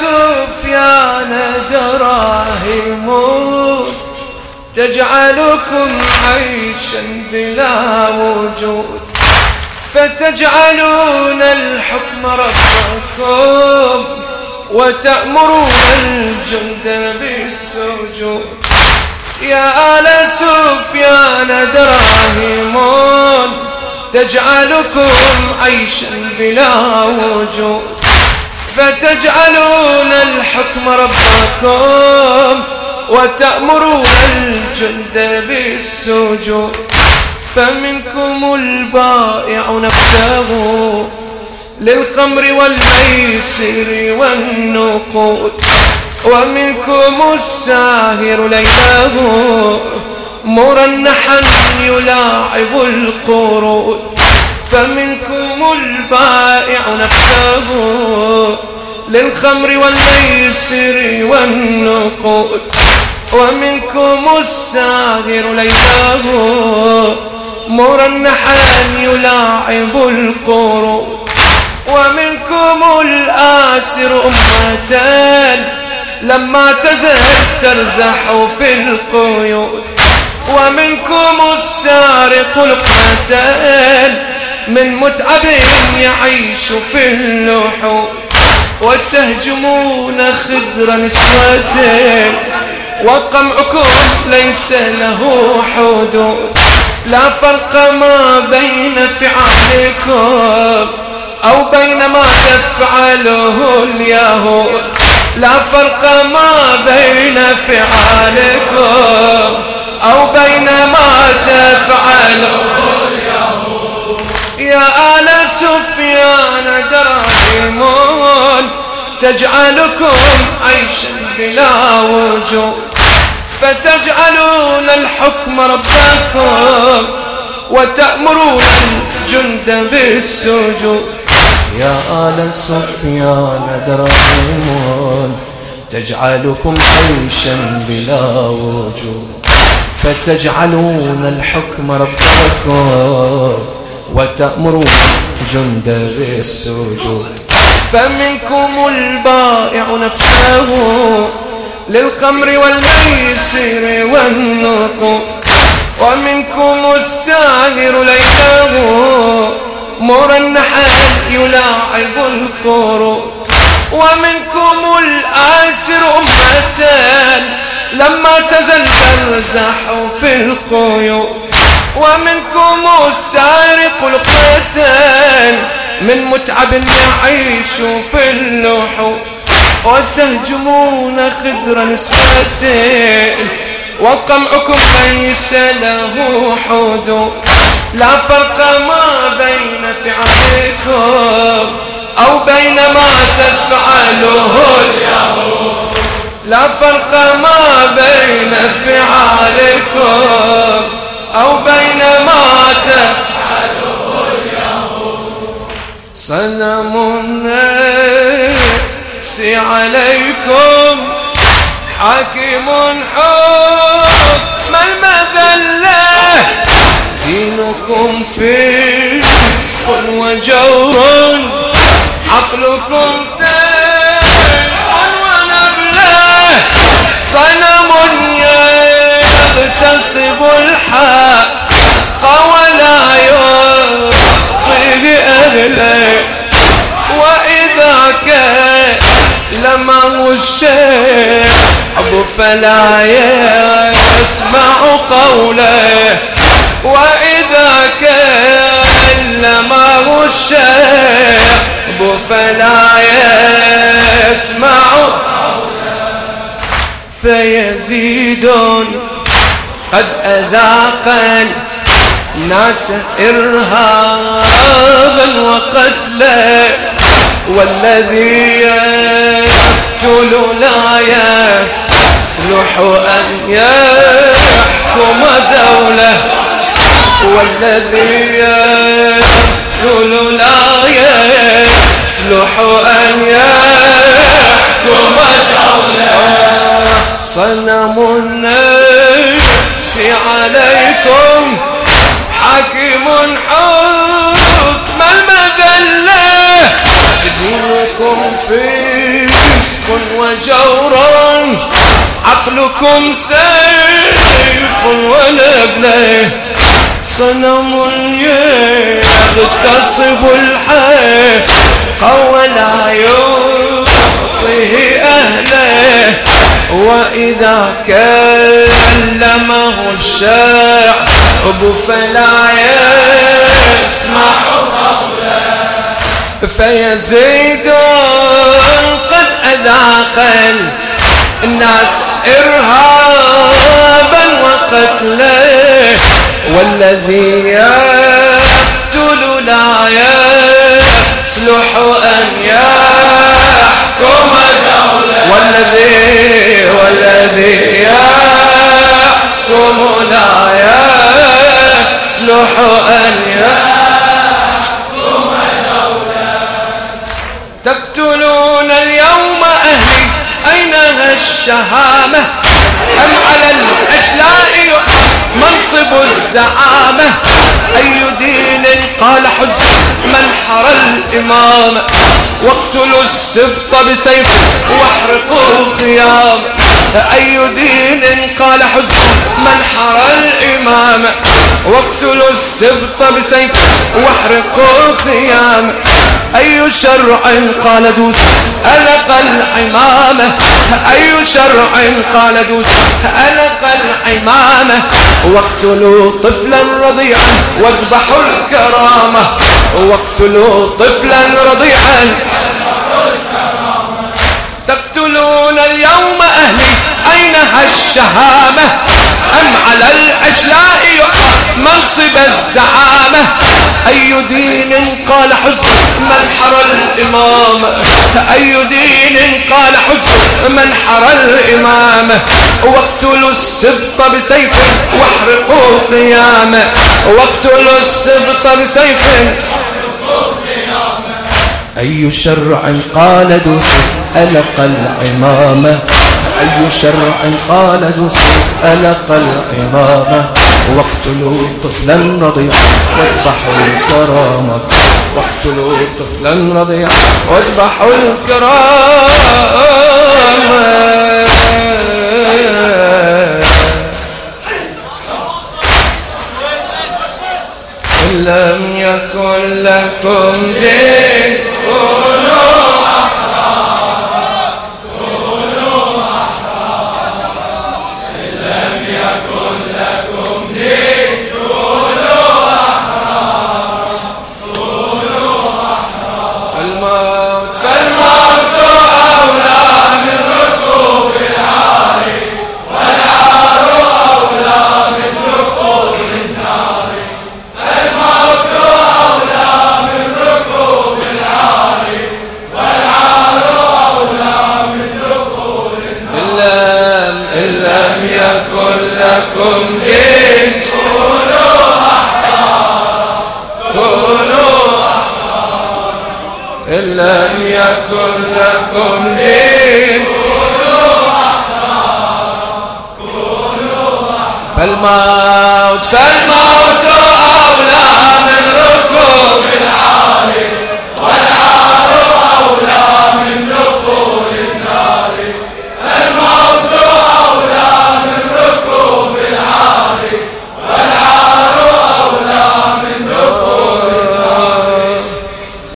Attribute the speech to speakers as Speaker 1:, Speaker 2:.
Speaker 1: سفيان دراهم تجعلكم عيشا بلا وجود فتجعلون الحكم ربكم وتأمرون الجند بالسجود. يا آل سفيان دراهم تجعلكم عيشا بلا وجود. فتجعلون الحكم ربكم وتأمرون الجند بالسجود؟ فمنكم البائع نفسه للخمر والميسر والنقود ومنكم الساهر ليله مرنحا يلاعب القرود. فمنكم البائع نفسه للخمر والميسر والنقود ومنكم الساهر ليله مرنحا يلاعب القرود ومنكم الآسر أمتان لما تزل ترزح في القيود ومنكم السارق القتال من متعب يعيش في اللحود وتهجمون خدر نسوة وقمعكم ليس له حدود. لا فرق ما بين فعالكم أو بين ما تفعله اليهود. لا فرق ما بين فعالكم أو بين ما تفعله آل سفيان دراهمون تجعلكم عيشا بلا وجود فتجعلون الحكم ربكم وتأمرون الجند بالسجود.
Speaker 2: يا آل سفيان دراهم تجعلكم عيشا بلا وجود فتجعلون الحكم ربكم وتأمرون جند بالسجود
Speaker 1: فمنكم البائع نفسه للخمر والميسر والنقود ومنكم الساهر ليله مرنحا يلاعب القرود ومنكم الآسر أمتان لما تزل ترزح في القيود ومنكم السارق القتال من متعب يعيش في اللحود وتهجمون خدر نسبتين وقمعكم ليس له حدود. لا فرق ما بين فعلكم أو بين ما تفعله اليهود. لا فرق ما بين فعالكم دينكم فسق وجور عقلكم سيف ونبلة صنم يغتصب الحق ولا يعطيه أهله. وإذا كان لمه فلا يسمع قوله. الشيب فلا يسمع. فيزيد قد أذاق الناس إرهابا وقتلا والذي يقتل لا يصلح أن يحكم دولة. والذي يقتل لا يصلح أن يحكم دولة صنم النفس عليكم حاكم حكم المذلة دينكم فسق وجور عقلكم سيف ونبله صنم يغتصب الحي قوى لا يعطيه أهله وإذا كلمه الشعب فلا يسمع. قوله فيزيد قد أذاق الناس إرهابا وقتلا والذي يقتل لا يصلح أن يحكم دولة والذي والذي يحكم لا يصلح أن يحكم دولة تقتلون اليوم أهلي أينها الشهامة أم على الأجلاء منصب الزعامة؟ أي دين قال حز من حر الإمام. واقتلوا السبط بسيف واحرقوا خيام أي دين قال حز من حر الإمام. واقتلوا السبط بسيف واحرقوا خيام أي شرع قال دوس ألق العمامة أي شرع قال دوس؟ ألق العمامة واقتلوا طفلا رضيعا واذبحوا الكرامة. واقتلوا طفلا رضيعا تقتلون اليوم أهلي أينها الشهامة أم على الأشلاء منصب الزعامة. أي دين قال حز من حر الإمام؟ أي دين قال حز من حر الإمام؟ واقتلوا السبط بسيف واحرقوا خيامه واقتلوا السبط بسيف أي شرع قال دوس ألق العمامة؟ أي شرع قال دوس ألق العمامة واقتلوا طفلا رضيعا واذبحوا الكرامة. واقتلوا طفلا رضيعا واذبحوا الكرامة. إن لم يكن لكم دين. لم يكن لكم دين. فالموت فالموت